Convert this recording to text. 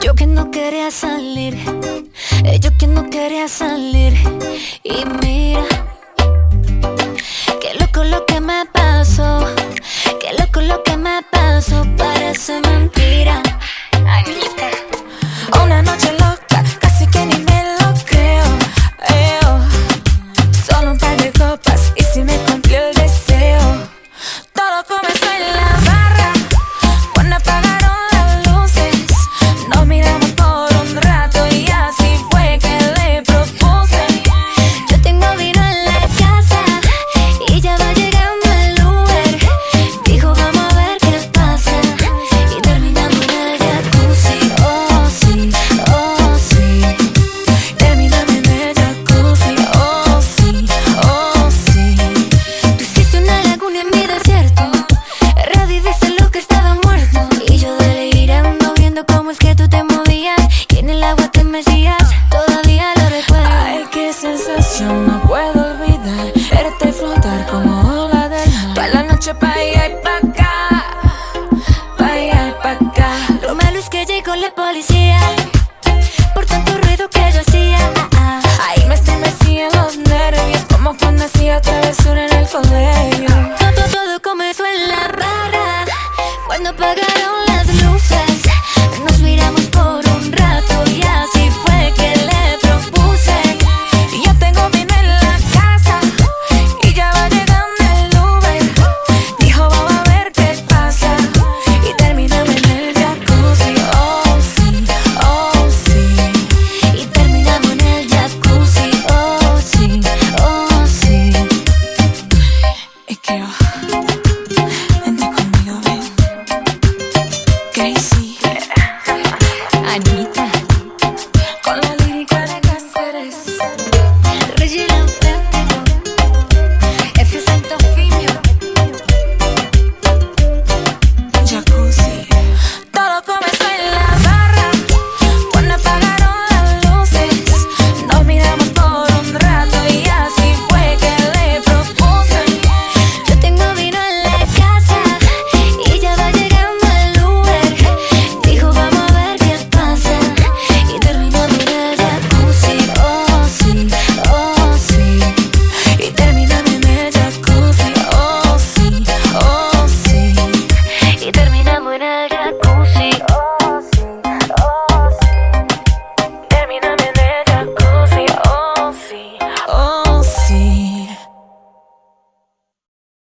Yo que no quería salir, eh, yo que no quería salir. Y mira. yo no puedo olvidar. Verte flotar como ola del mar. Toda la noche pa' allá y pa' acá. Pa' allá y pa' acá. Lo malo es que llegó la policía. Por tanto ruido que yo hacía. Ah, ah. Ahí me estremecían los nervios. Como cuando hacía travesura.